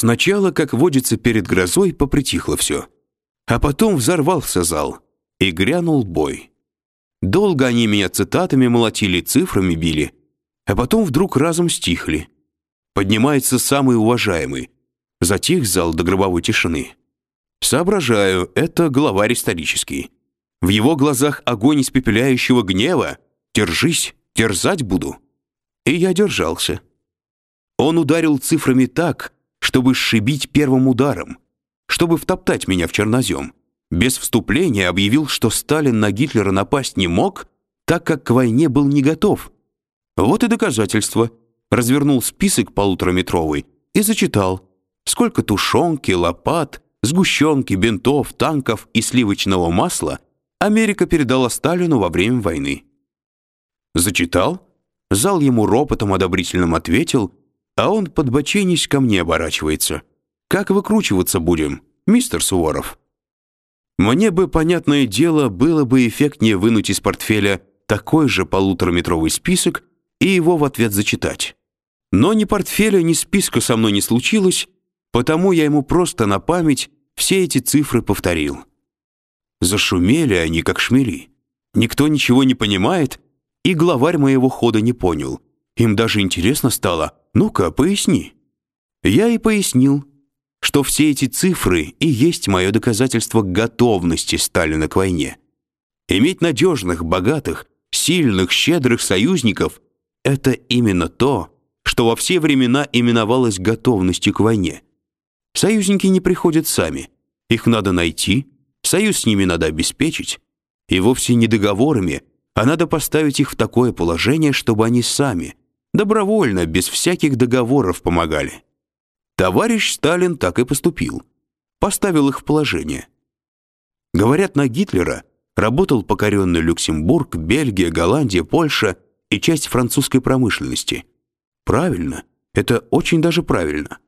Сначала, как водится перед грозой, попритихло все. А потом взорвался зал, и грянул бой. Долго они меня цитатами молотили, цифрами били, а потом вдруг разом стихли. Поднимается самый уважаемый. Затих зал до гробовой тишины. Соображаю, это главарь исторический. В его глазах огонь испепеляющего гнева. Держись, терзать буду. И я держался. Он ударил цифрами так, чтобы сшибить первым ударом, чтобы втоптать меня в чернозем. Без вступления объявил, что Сталин на Гитлера напасть не мог, так как к войне был не готов. Вот и доказательство. Развернул список полутораметровый и зачитал, сколько тушенки, лопат, сгущенки, бинтов, танков и сливочного масла Америка передала Сталину во время войны. Зачитал, зал ему ропотом одобрительным ответил, а он, подбоченясь, ко мне оборачивается. «Как выкручиваться будем, мистер Суворов?» Мне бы, понятное дело, было бы эффектнее вынуть из портфеля такой же полутораметровый список и его в ответ зачитать. Но ни портфеля, ни списка со мной не случилось, потому я ему просто на память все эти цифры повторил. Зашумели они, как шмели. Никто ничего не понимает, и главарь моего хода не понял. Им даже интересно стало. Ну-ка, поясни. Я и пояснил, что все эти цифры и есть мое доказательство готовности Сталина к войне. Иметь надежных, богатых, сильных, щедрых союзников — это именно то, что во все времена именовалось готовностью к войне. Союзники не приходят сами. Их надо найти, союз с ними надо обеспечить, и вовсе не договорами, а надо поставить их в такое положение, чтобы они сами, добровольно, без всяких договоров помогали. Товарищ Сталин так и поступил. Поставил их в положение. Говорят, на Гитлера работал покоренный Люксембург, Бельгия, Голландия, Польша и часть французской промышленности. Правильно, это очень даже правильно.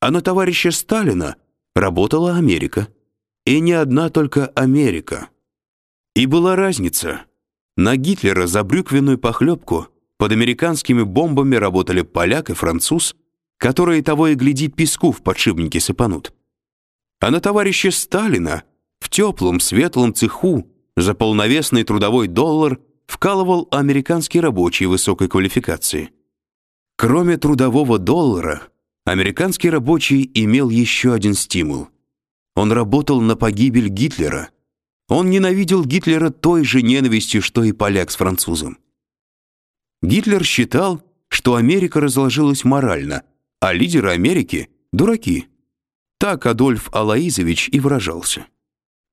А на товарища Сталина работала Америка. И не одна только Америка. И была разница. На Гитлера за брюквенную похлебку под американскими бомбами работали поляк и француз, которые того и гляди песку в подшипнике сыпанут. А на товарища Сталина в теплом светлом цеху за полновесный трудовой доллар вкалывал американский рабочий высокой квалификации. Кроме трудового доллара, американский рабочий имел еще один стимул. Он работал на погибель Гитлера. Он ненавидел Гитлера той же ненавистью, что и поляк с французом. Гитлер считал, что Америка разложилась морально, а лидеры Америки дураки. Так Адольф Алаизович и выражался.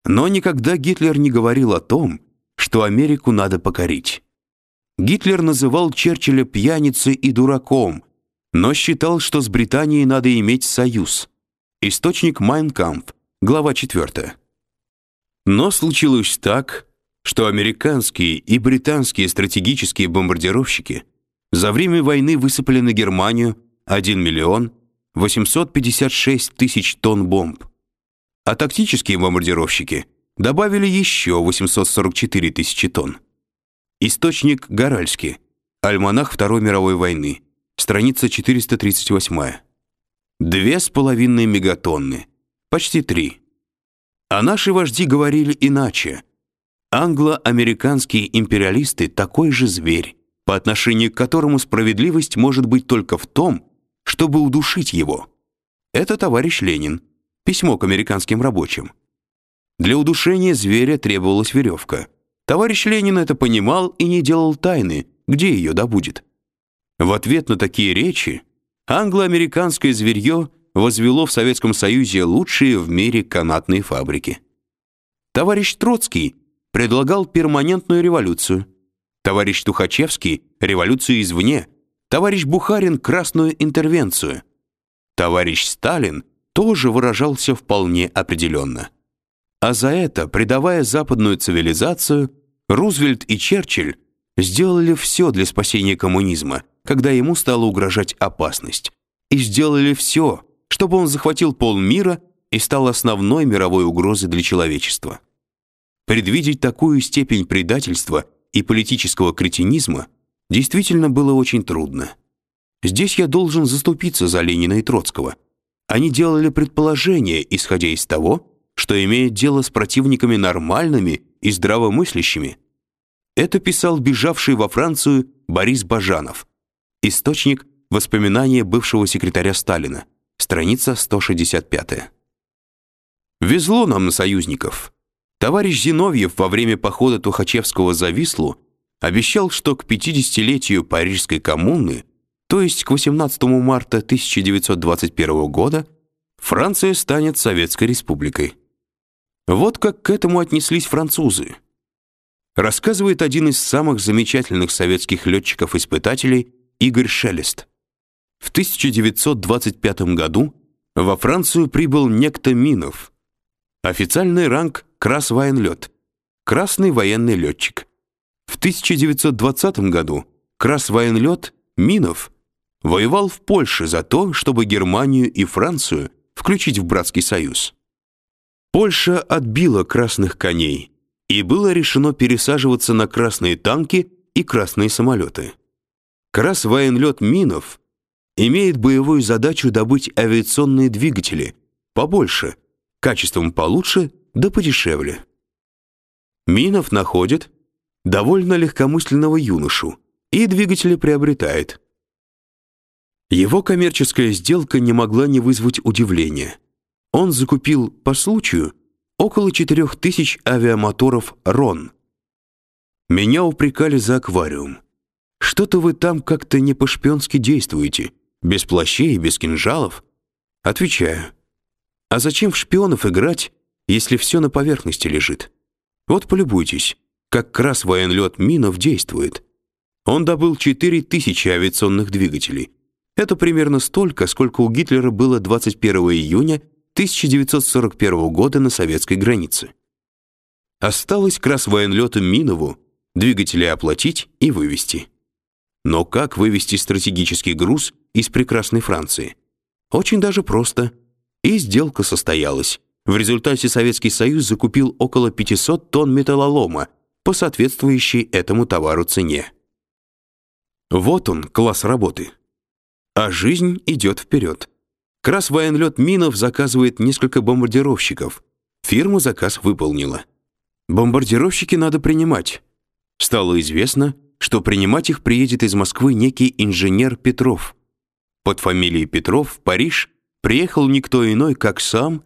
Но никогда Гитлер не говорил о том, что Америку надо покорить. Гитлер называл Черчилля пьяницей и дураком, но считал, что с Британией надо иметь союз. Источник Kampf, глава 4. Но случилось так, что американские и британские стратегические бомбардировщики за время войны высыпали на Германию 1 миллион 856 тысяч тонн бомб, а тактические бомбардировщики добавили еще 844 тысячи тонн. Источник Горальский. Альманах Второй мировой войны. Страница 438. Две с половиной мегатонны. Почти три. А наши вожди говорили иначе. Англо-американские империалисты такой же зверь, по отношению к которому справедливость может быть только в том, чтобы удушить его. Это товарищ Ленин. Письмо к американским рабочим. Для удушения зверя требовалась веревка. Товарищ Ленин это понимал и не делал тайны, где ее добудет. В ответ на такие речи англо-американское зверье возвело в Советском Союзе лучшие в мире канатные фабрики. Товарищ Троцкий предлагал перманентную революцию. Товарищ Тухачевский революцию извне. Товарищ Бухарин красную интервенцию. Товарищ Сталин тоже выражался вполне определенно. А за это, предавая западную цивилизацию, Рузвельт и Черчилль сделали все для спасения коммунизма, когда ему стала угрожать опасность. И сделали все, чтобы он захватил полмира и стал основной мировой угрозой для человечества. Предвидеть такую степень предательства и политического кретинизма действительно было очень трудно. Здесь я должен заступиться за Ленина и Троцкого. Они делали предположения, исходя из того, что имеют дело с противниками нормальными и здравомыслящими. Это писал бежавший во Францию Борис Бажанов. Источник Воспоминания бывшего секретаря Сталина. Страница 165. Везло нам на союзников. Товарищ Зиновьев во время похода Тухачевского за Вислу обещал, что к 50-летию Парижской коммуны, то есть к 18 марта 1921 года, Франция станет Советской Республикой. Вот как к этому отнеслись французы. Рассказывает один из самых замечательных советских летчиков-испытателей Игорь Шелест. В 1925 году во Францию прибыл некто Минов. Официальный ранг Красвоенлет, красный военный летчик. В 1920 году Красвоенлет Минов воевал в Польше за то, чтобы Германию и Францию включить в братский союз. Польша отбила красных коней, и было решено пересаживаться на красные танки и красные самолеты. Красвоенлет Минов имеет боевую задачу добыть авиационные двигатели побольше, качеством получше, да подешевле. Минов находит довольно легкомысленного юношу и двигатели приобретает. Его коммерческая сделка не могла не вызвать удивления. Он закупил по случаю около четырех тысяч авиамоторов «Рон». Меня упрекали за аквариум. Что-то вы там как-то не по-шпионски действуете. Без плащей, без кинжалов? Отвечаю. А зачем в шпионов играть, если все на поверхности лежит? Вот полюбуйтесь, как крас военлет Минов действует. Он добыл 4000 авиационных двигателей. Это примерно столько, сколько у Гитлера было 21 июня 1941 года на советской границе. Осталось крас военлету Минову двигатели оплатить и вывести. Но как вывести стратегический груз из прекрасной Франции? Очень даже просто. И сделка состоялась. В результате Советский Союз закупил около 500 тонн металлолома по соответствующей этому товару цене. Вот он, класс работы. А жизнь идет вперед. Красвоенлет Минов заказывает несколько бомбардировщиков. Фирма заказ выполнила. Бомбардировщики надо принимать. Стало известно, что принимать их приедет из Москвы некий инженер Петров. Под фамилией Петров в Париж приехал никто иной, как сам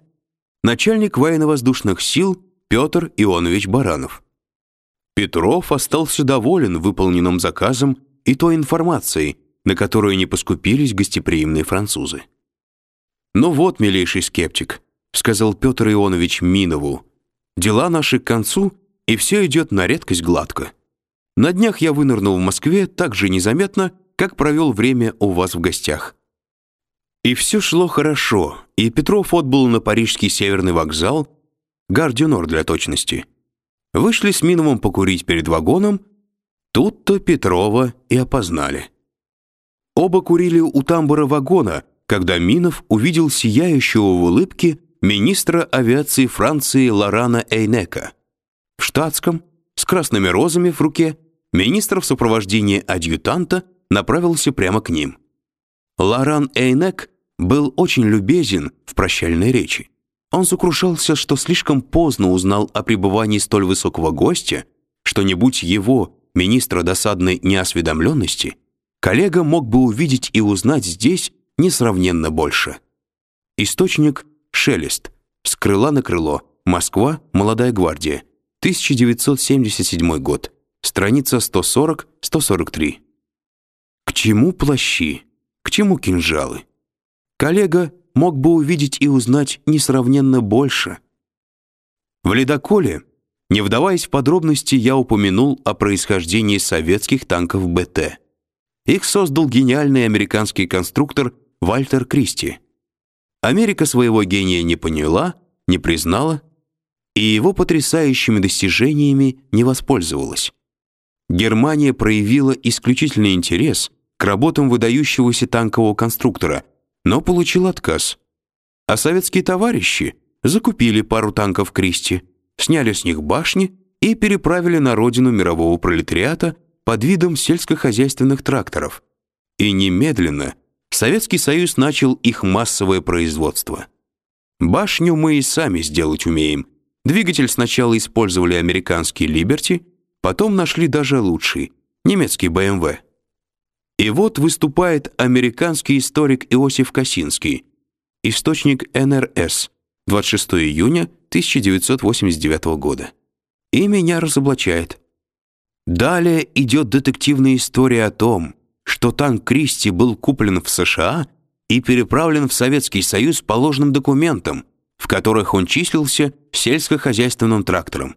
начальник военно-воздушных сил Петр Ионович Баранов. Петров остался доволен выполненным заказом и той информацией, на которую не поскупились гостеприимные французы. «Ну вот, милейший скептик», — сказал Петр Ионович Минову, «дела наши к концу, и все идет на редкость гладко». На днях я вынырнул в Москве так же незаметно, как провел время у вас в гостях. И все шло хорошо, и Петров отбыл на парижский северный вокзал, Гардюнор для точности. Вышли с Миновым покурить перед вагоном, тут-то Петрова и опознали. Оба курили у тамбура вагона, когда Минов увидел сияющего в улыбке министра авиации Франции Лорана Эйнека. В штатском, с красными розами в руке, министр в сопровождении адъютанта направился прямо к ним. Лоран Эйнек был очень любезен в прощальной речи. Он сокрушался, что слишком поздно узнал о пребывании столь высокого гостя, что не будь его, министра досадной неосведомленности, коллега мог бы увидеть и узнать здесь несравненно больше. Источник Шелест. С крыла на крыло. Москва. Молодая гвардия. 1977 год. Страница 140-143. К чему плащи? К чему кинжалы? Коллега мог бы увидеть и узнать несравненно больше. В ледоколе, не вдаваясь в подробности, я упомянул о происхождении советских танков БТ. Их создал гениальный американский конструктор Вальтер Кристи. Америка своего гения не поняла, не признала, и его потрясающими достижениями не воспользовалась. Германия проявила исключительный интерес к работам выдающегося танкового конструктора, но получил отказ. А советские товарищи закупили пару танков Кристи, сняли с них башни и переправили на родину мирового пролетариата под видом сельскохозяйственных тракторов. И немедленно Советский Союз начал их массовое производство. Башню мы и сами сделать умеем. Двигатель сначала использовали американский Liberty, потом нашли даже лучший немецкий BMW. И вот выступает американский историк Иосиф Косинский. Источник НРС. 26 июня 1989 года. И меня разоблачает. Далее идет детективная история о том, что танк Кристи был куплен в США и переправлен в Советский Союз по ложным документам, в которых он числился сельскохозяйственным трактором.